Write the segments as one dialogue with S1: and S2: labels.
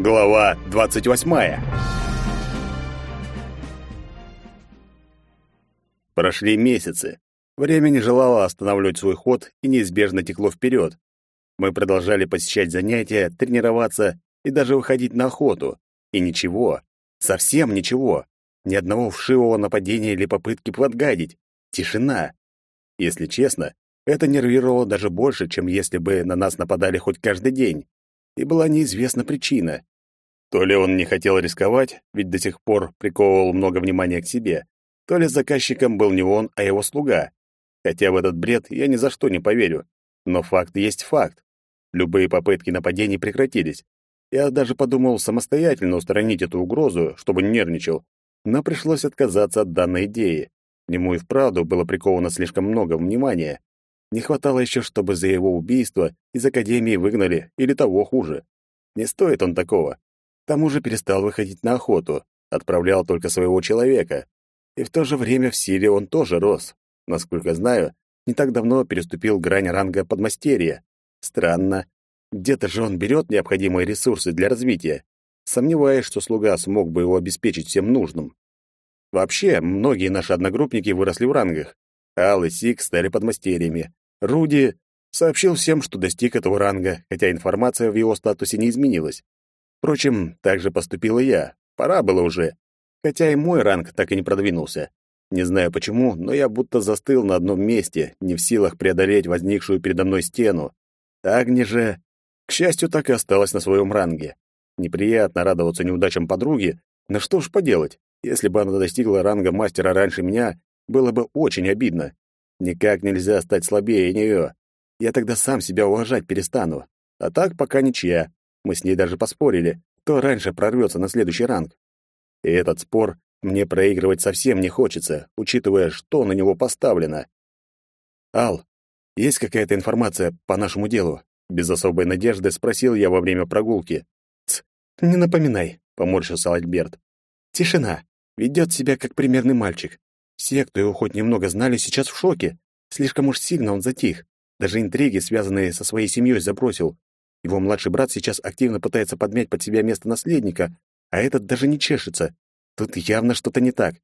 S1: Глава 28. Прошли месяцы. Время не желало останавливать свой ход и неизбежно текло вперед. Мы продолжали посещать занятия, тренироваться и даже выходить на охоту. И ничего, совсем ничего. Ни одного вшивого нападения или попытки подгадить. Тишина. Если честно, это нервировало даже больше, чем если бы на нас нападали хоть каждый день. И была неизвестна причина. То ли он не хотел рисковать, ведь до сих пор приковывал много внимания к себе, то ли заказчиком был не он, а его слуга. Хотя в этот бред я ни за что не поверю. Но факт есть факт. Любые попытки нападений прекратились. Я даже подумал самостоятельно устранить эту угрозу, чтобы не нервничал, но пришлось отказаться от данной идеи. Нему и вправду было приковано слишком много внимания. Не хватало еще, чтобы за его убийство из Академии выгнали, или того хуже. Не стоит он такого. К тому же перестал выходить на охоту, отправлял только своего человека. И в то же время в силе он тоже рос. Насколько знаю, не так давно переступил грань ранга подмастерья. Странно. Где-то же он берет необходимые ресурсы для развития. Сомневаюсь, что слуга смог бы его обеспечить всем нужным. Вообще, многие наши одногруппники выросли в рангах. Ал и Сик стали подмастерьями. Руди сообщил всем, что достиг этого ранга, хотя информация в его статусе не изменилась. Впрочем, так же поступил и я. Пора было уже. Хотя и мой ранг так и не продвинулся. Не знаю почему, но я будто застыл на одном месте, не в силах преодолеть возникшую передо мной стену. Агни же, к счастью, так и осталась на своем ранге. Неприятно радоваться неудачам подруги, но что ж поделать, если бы она достигла ранга мастера раньше меня, было бы очень обидно. Никак нельзя стать слабее нее. Я тогда сам себя уважать перестану. А так пока ничья. Мы с ней даже поспорили, кто раньше прорвется на следующий ранг. И этот спор мне проигрывать совсем не хочется, учитывая, что на него поставлено. «Ал, есть какая-то информация по нашему делу?» Без особой надежды спросил я во время прогулки. «Ц, не напоминай», — поморщился Альберт. «Тишина. Ведет себя как примерный мальчик. Все, кто его хоть немного знали, сейчас в шоке. Слишком уж сильно он затих. Даже интриги, связанные со своей семьей, забросил. Его младший брат сейчас активно пытается подмять под себя место наследника, а этот даже не чешется. Тут явно что-то не так.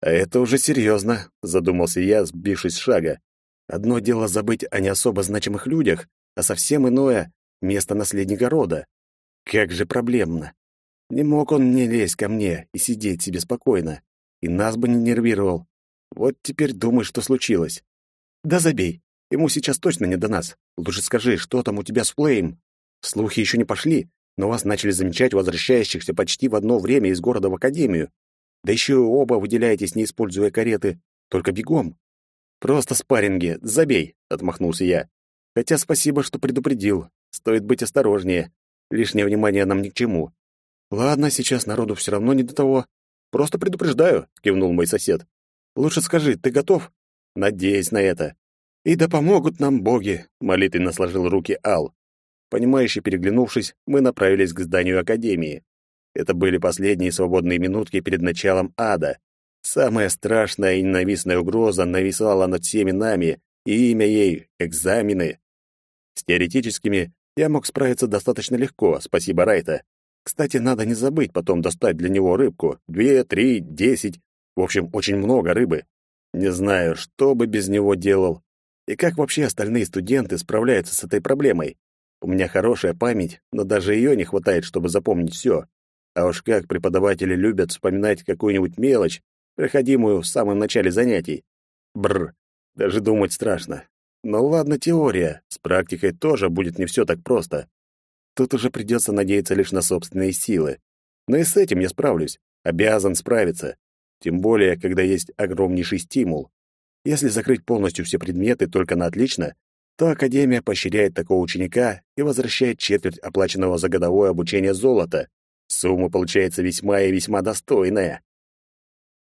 S1: А это уже серьезно, задумался я, сбившись с шага. Одно дело забыть о не особо значимых людях, а совсем иное — место наследника рода. Как же проблемно. Не мог он не лезть ко мне и сидеть себе спокойно. И нас бы не нервировал. Вот теперь думай, что случилось. Да забей. Ему сейчас точно не до нас. Лучше скажи, что там у тебя с Флейм? Слухи еще не пошли, но вас начали замечать возвращающихся почти в одно время из города в академию. Да еще и оба выделяетесь, не используя кареты, только бегом. Просто спарринги, забей, отмахнулся я. Хотя спасибо, что предупредил. Стоит быть осторожнее. Лишнее внимание нам ни к чему. Ладно, сейчас народу все равно не до того. Просто предупреждаю, кивнул мой сосед. Лучше скажи, ты готов? Надеюсь на это. «И да помогут нам боги!» — молитвенно сложил руки Ал. Понимающе переглянувшись, мы направились к зданию Академии. Это были последние свободные минутки перед началом ада. Самая страшная и ненавистная угроза нависала над всеми нами, и имя ей — экзамены. С теоретическими я мог справиться достаточно легко, спасибо Райта. Кстати, надо не забыть потом достать для него рыбку. Две, три, десять. В общем, очень много рыбы. Не знаю, что бы без него делал. И как вообще остальные студенты справляются с этой проблемой? У меня хорошая память, но даже ее не хватает, чтобы запомнить все. А уж как преподаватели любят вспоминать какую-нибудь мелочь, проходимую в самом начале занятий. Бр, даже думать страшно. Ну ладно, теория, с практикой тоже будет не все так просто. Тут уже придется надеяться лишь на собственные силы. Но и с этим я справлюсь, обязан справиться. Тем более, когда есть огромнейший стимул. Если закрыть полностью все предметы только на отлично, то Академия поощряет такого ученика и возвращает четверть оплаченного за годовое обучение золота. Сумма получается весьма и весьма достойная.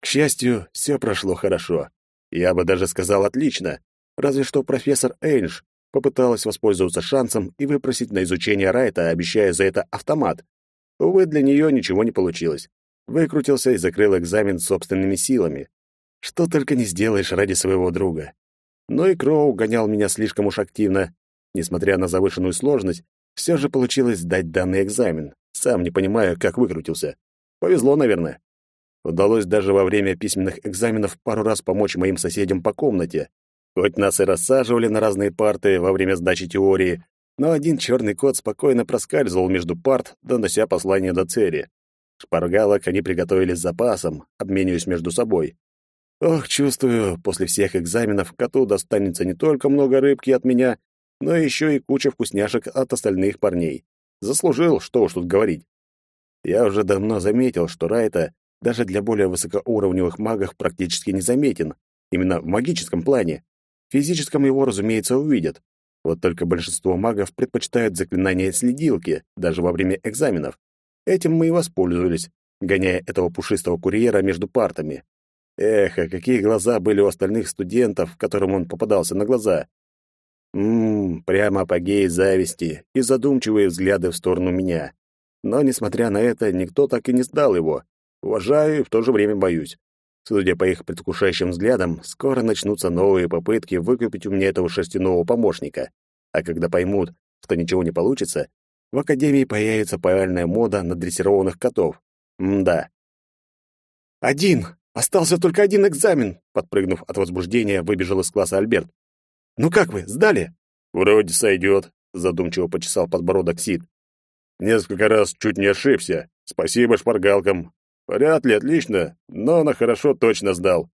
S1: К счастью, все прошло хорошо. Я бы даже сказал отлично. Разве что профессор Эйнш попыталась воспользоваться шансом и выпросить на изучение Райта, обещая за это автомат. Увы, для нее ничего не получилось. Выкрутился и закрыл экзамен собственными силами. Что только не сделаешь ради своего друга. Но и Кроу гонял меня слишком уж активно. Несмотря на завышенную сложность, все же получилось сдать данный экзамен. Сам не понимаю, как выкрутился. Повезло, наверное. Удалось даже во время письменных экзаменов пару раз помочь моим соседям по комнате. Хоть нас и рассаживали на разные парты во время сдачи теории, но один черный кот спокойно проскальзывал между парт, донося послание до цели. Шпаргалок они приготовили с запасом, обмениваясь между собой. Ох, чувствую, после всех экзаменов коту достанется не только много рыбки от меня, но еще и куча вкусняшек от остальных парней. Заслужил, что уж тут говорить. Я уже давно заметил, что Райта даже для более высокоуровневых магов практически незаметен, именно в магическом плане. В физическом его, разумеется, увидят. Вот только большинство магов предпочитают заклинания следилки, даже во время экзаменов. Этим мы и воспользовались, гоняя этого пушистого курьера между партами. Эх, а какие глаза были у остальных студентов, которым он попадался на глаза. Ммм, прямо апогей зависти и задумчивые взгляды в сторону меня. Но, несмотря на это, никто так и не сдал его. Уважаю и в то же время боюсь. Судя по их предвкушающим взглядам, скоро начнутся новые попытки выкупить у меня этого шерстяного помощника. А когда поймут, что ничего не получится, в Академии появится повальная мода на дрессированных котов. Мда. «Один! Остался только один экзамен!» Подпрыгнув от возбуждения, выбежал из класса Альберт. «Ну как вы, сдали?» «Вроде сойдет», — задумчиво почесал подбородок Сид. «Несколько раз чуть не ошибся. Спасибо шпаргалкам. Вряд ли отлично, но на хорошо точно сдал.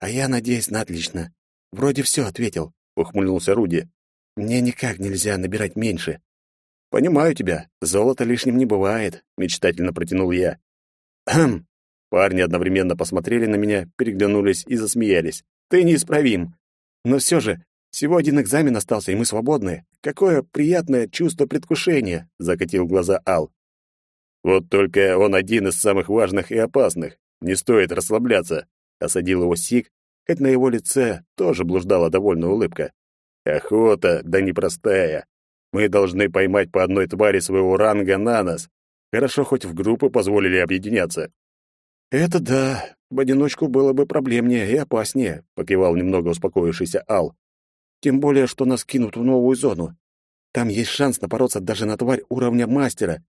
S2: А я надеюсь на отлично. Вроде все ответил, ухмыльнулся Руди. Мне никак нельзя набирать меньше.
S1: Понимаю тебя. Золото лишним не бывает, мечтательно протянул я. Хм. Парни одновременно посмотрели на меня, переглянулись и засмеялись. Ты неисправим. Но все же, всего один экзамен остался, и мы свободны. Какое приятное чувство предвкушения, закатил глаза Ал. Вот только он один из самых важных и опасных. Не стоит расслабляться, осадил его Сик, хоть на его лице тоже блуждала довольная улыбка. Охота, да непростая. Мы должны поймать по одной твари своего ранга на нас. Хорошо, хоть в группы позволили объединяться.
S2: Это да, в одиночку было бы проблемнее и опаснее, покивал немного успокоившийся Ал. Тем более, что нас кинут в новую зону. Там есть шанс напороться даже на тварь уровня мастера,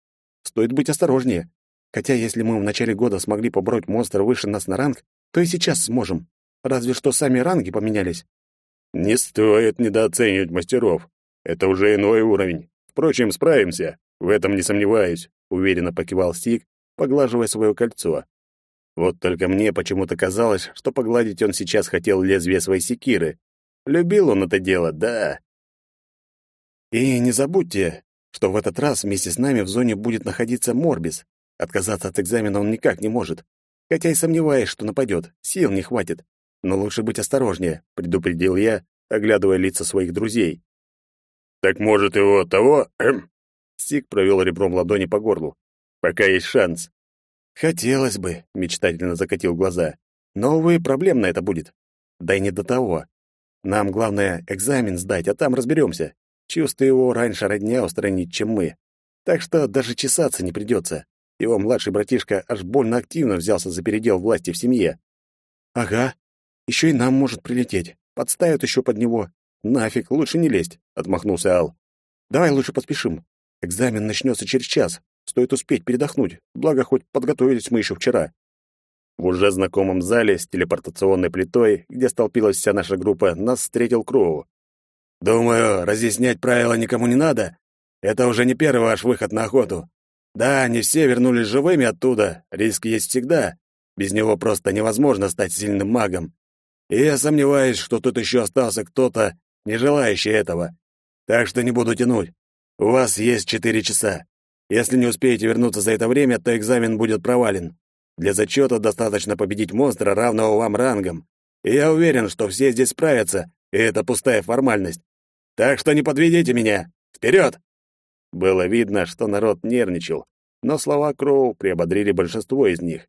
S2: Стоит быть осторожнее. Хотя если мы в начале года смогли побороть монстра выше нас на ранг, то и сейчас сможем. Разве что сами ранги поменялись.
S1: Не стоит недооценивать мастеров. Это уже иной уровень. Впрочем, справимся. В этом не сомневаюсь, уверенно покивал Стик, поглаживая свое кольцо. Вот только мне почему-то казалось, что погладить он сейчас хотел лезвие своей секиры. Любил он это дело, да.
S2: И не забудьте, что в этот раз вместе с нами в зоне будет находиться Морбис. Отказаться от экзамена он никак не может. Хотя и сомневаюсь, что нападет, сил не хватит. Но лучше быть осторожнее, предупредил я, оглядывая лица своих друзей.
S1: Так может его того? Эм? Стик провел ребром ладони по горлу. Пока есть шанс.
S2: Хотелось бы, мечтательно закатил глаза. Но увы, проблемно это будет. Да и не до того. Нам главное экзамен сдать, а там разберемся. Чувствую его раньше родня устранить, чем мы. Так что даже чесаться не придется. Его младший братишка аж больно активно взялся за передел власти в семье. Ага, еще и нам может прилететь. Подставят еще под него. Нафиг, лучше не лезть, отмахнулся Ал. Давай лучше поспешим. Экзамен начнется через час. Стоит успеть передохнуть. Благо, хоть подготовились мы еще вчера.
S1: В уже знакомом зале с телепортационной плитой, где столпилась вся наша группа, нас встретил Кроу.
S3: Думаю, разъяснять правила никому не надо. Это уже не первый ваш выход на охоту. Да, не все вернулись живыми оттуда, риск есть всегда. Без него просто невозможно стать сильным магом. И я сомневаюсь, что тут еще остался кто-то, не желающий этого. Так что не буду тянуть. У вас есть четыре часа. Если не успеете вернуться за это время, то экзамен будет провален. Для зачета достаточно победить монстра, равного вам рангом. И я уверен, что все здесь справятся, и это пустая формальность. Так что не подведите меня! Вперед!»
S1: Было видно, что народ нервничал, но слова Кроу приободрили большинство из них.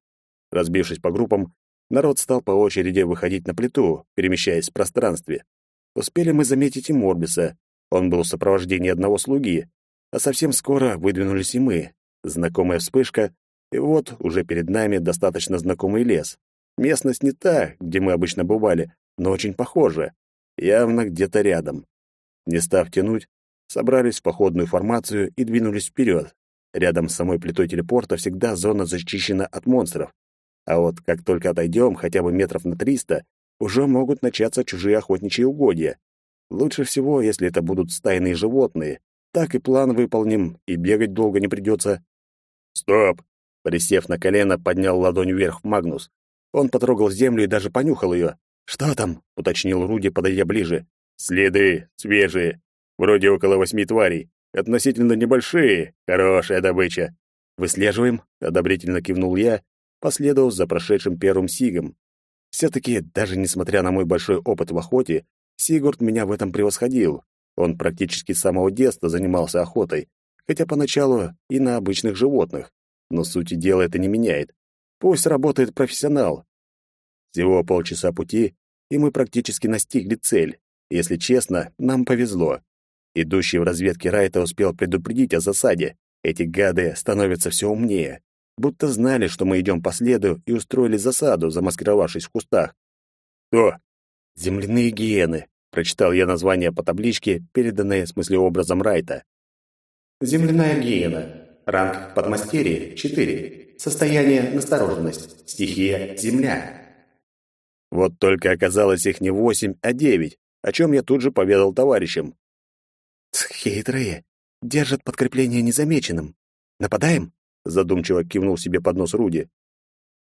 S1: Разбившись по группам, народ стал по очереди выходить на плиту, перемещаясь в пространстве. Успели мы заметить и Морбиса. Он был в сопровождении одного слуги, а совсем скоро выдвинулись и мы. Знакомая вспышка, и вот уже перед нами достаточно знакомый лес. Местность не та, где мы обычно бывали, но очень похожа. Явно где-то рядом. Не став тянуть, собрались в походную формацию и двинулись вперед. Рядом с самой плитой телепорта всегда зона зачищена от монстров. А вот как только отойдем хотя бы метров на триста, уже могут начаться чужие охотничьи угодья. Лучше всего, если это будут стайные животные. Так и план выполним, и бегать долго не придется. «Стоп!» Присев на колено, поднял ладонь вверх Магнус. Он потрогал землю и даже понюхал ее. «Что там?» — уточнил Руди, подойдя ближе. «Следы свежие. Вроде около восьми тварей. Относительно небольшие. Хорошая добыча. Выслеживаем?» — одобрительно кивнул я, последовав за прошедшим первым сигом. Все-таки, даже несмотря на мой большой опыт в охоте, Сигурд меня в этом превосходил. Он практически с самого детства занимался охотой, хотя поначалу и на обычных животных. Но сути дела это не меняет. Пусть работает профессионал. Всего полчаса пути, и мы практически настигли цель. Если честно, нам повезло. Идущий в разведке Райта успел предупредить о засаде. Эти гады становятся все умнее. Будто знали, что мы идем по следу, и устроили засаду, замаскировавшись в кустах. «Кто?» «Земляные гиены», — прочитал я название по табличке, переданное смыслеобразом Райта.
S2: «Земляная гиена. Ранг подмастерье — 4. Состояние — настороженность. Стихия — земля».
S1: Вот только оказалось их не восемь, а девять, о чем я тут же поведал товарищам.
S2: «Хитрые. Держат подкрепление незамеченным. Нападаем?» — задумчиво кивнул себе под нос Руди.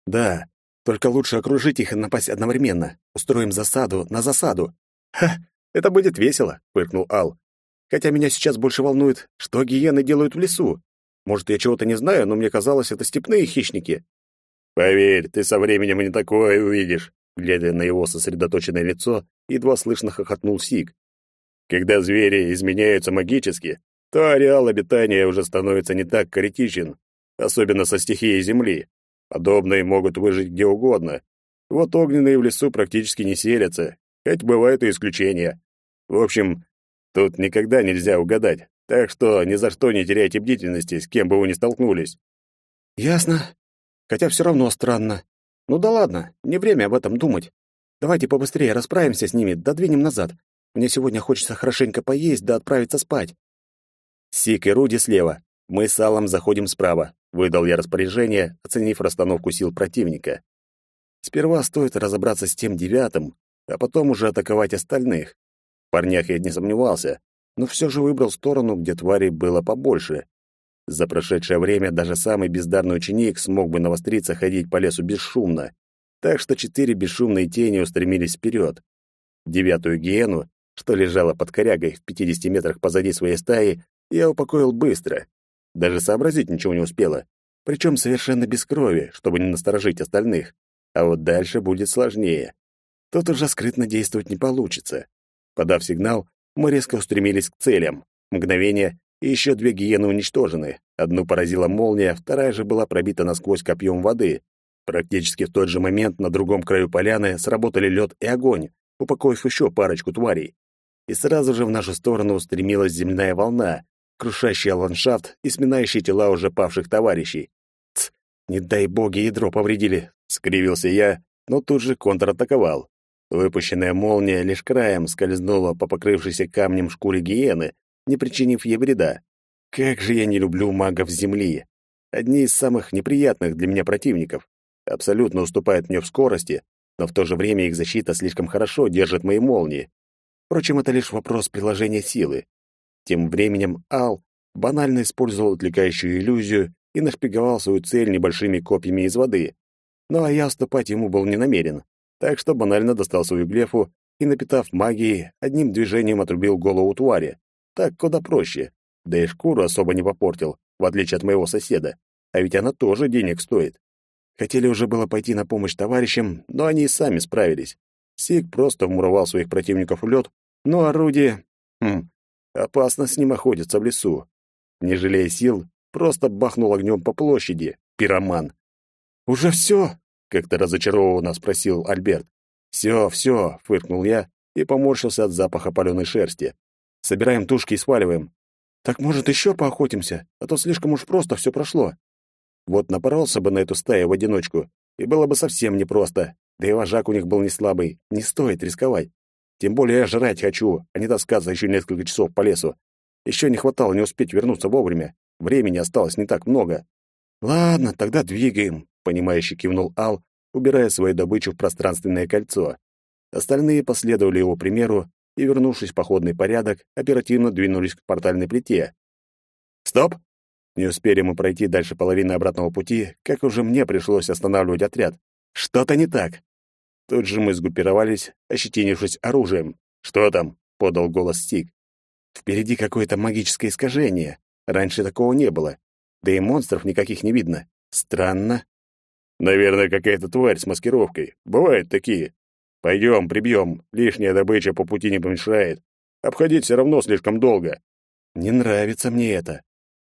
S1: «Да, только лучше окружить их и напасть одновременно. Устроим засаду на засаду». «Ха, это будет весело», — фыркнул Ал. «Хотя меня сейчас больше волнует, что гиены делают в лесу. Может, я чего-то не знаю, но мне казалось, это степные хищники». «Поверь, ты со временем не такое увидишь», глядя на его сосредоточенное лицо, едва слышно хохотнул Сик. «Когда звери изменяются магически, то ареал обитания уже становится не так критичен, особенно со стихией земли. Подобные могут выжить где угодно. Вот огненные в лесу практически не селятся, хоть бывают и исключения. В общем, тут никогда нельзя угадать, так что ни за что не теряйте бдительности, с кем бы вы ни столкнулись.
S2: Ясно. Хотя все равно странно. Ну да ладно, не время об этом думать. Давайте побыстрее расправимся с ними, додвинем назад. Мне сегодня хочется хорошенько поесть да отправиться спать.
S1: Сик и Руди слева. Мы с Аллом заходим справа. Выдал я распоряжение, оценив расстановку сил противника. Сперва стоит разобраться с тем девятым, а потом уже атаковать остальных. В парнях я не сомневался, но все же выбрал сторону, где тварей было побольше. За прошедшее время даже самый бездарный ученик смог бы навостриться ходить по лесу бесшумно, так что четыре бесшумные тени устремились вперед. Девятую гиену, что лежала под корягой в 50 метрах позади своей стаи, я упокоил быстро. Даже сообразить ничего не успела. Причем совершенно без крови, чтобы не насторожить остальных. А вот дальше будет сложнее. Тут уже скрытно действовать не получится. Подав сигнал, мы резко устремились к целям. Мгновение, и еще две гиены уничтожены. Одну поразила молния, вторая же была пробита насквозь копьем воды. Практически в тот же момент на другом краю поляны сработали лед и огонь, упокоив еще парочку тварей. И сразу же в нашу сторону устремилась земная волна, крушащая ландшафт и сминающая тела уже павших товарищей. «Тсс, не дай боги, ядро повредили!» — скривился я, но тут же контратаковал. Выпущенная молния лишь краем скользнула по покрывшейся камнем шкуре гиены, не причинив ей вреда. Как же я не люблю магов Земли! Одни из самых неприятных для меня противников. Абсолютно уступают мне в скорости, но в то же время их защита слишком хорошо держит мои молнии. Впрочем, это лишь вопрос приложения силы. Тем временем Ал банально использовал отвлекающую иллюзию и нашпиговал свою цель небольшими копьями из воды. Ну а я уступать ему был не намерен, так что банально достал свою глефу и, напитав магией, одним движением отрубил голову твари. Так куда проще. Да и шкуру особо не попортил, в отличие от моего соседа. А ведь она тоже денег стоит. Хотели уже было пойти на помощь товарищам, но они и сами справились. Сик просто вмуровал своих противников в лед, но орудие... Хм, Опасно с ним охотиться в лесу. Не жалея сил, просто бахнул огнем по площади. Пироман. «Уже все?» — как-то разочарованно спросил Альберт. «Все, все», — фыркнул я и поморщился от запаха паленой шерсти. «Собираем тушки и сваливаем». «Так, может, еще поохотимся? А то слишком уж просто все прошло». Вот напоролся бы на эту стаю в одиночку, и было бы совсем непросто. Да и вожак у них был не слабый, не стоит рисковать. Тем более я жрать хочу, а не таскаться еще несколько часов по лесу. Еще не хватало не успеть вернуться вовремя.
S2: времени осталось не так много. Ладно, тогда двигаем, понимающе кивнул Ал, убирая свою добычу в пространственное кольцо. Остальные последовали его примеру и, вернувшись в походный порядок, оперативно двинулись к портальной плите. «Стоп!» Не успели мы пройти дальше половины обратного пути, как уже мне пришлось останавливать отряд. «Что-то не так!» Тут же мы сгруппировались, ощетинившись оружием. «Что там?» — подал голос Стик. «Впереди какое-то магическое искажение. Раньше такого не было. Да и монстров никаких не видно. Странно».
S1: «Наверное, какая-то тварь с маскировкой. Бывают такие. Пойдем, прибьем. Лишняя добыча по пути не помешает. Обходить все равно слишком долго».
S2: «Не нравится мне это».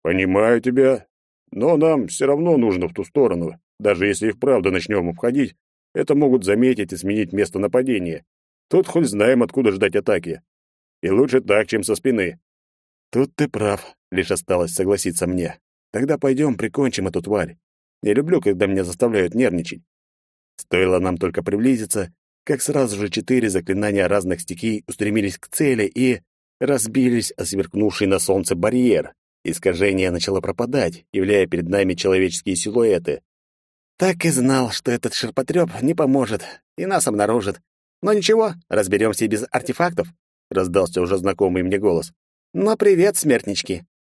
S1: «Понимаю тебя. Но нам все равно нужно в ту сторону. Даже если и вправду начнем обходить, это могут заметить и сменить место нападения. Тут хоть знаем, откуда ждать атаки. И лучше так, чем со спины.
S2: Тут ты прав, лишь осталось согласиться мне. Тогда пойдем прикончим эту тварь. Не люблю, когда меня заставляют нервничать. Стоило нам только приблизиться, как сразу же четыре заклинания разных стихий устремились к цели и разбились о сверкнувший на солнце барьер. Искажение начало пропадать, являя перед нами человеческие силуэты. Так и знал, что этот ширпотреб не поможет и нас обнаружит. Но ничего, разберемся и без артефактов, раздался уже знакомый мне голос. Но привет, смертнички.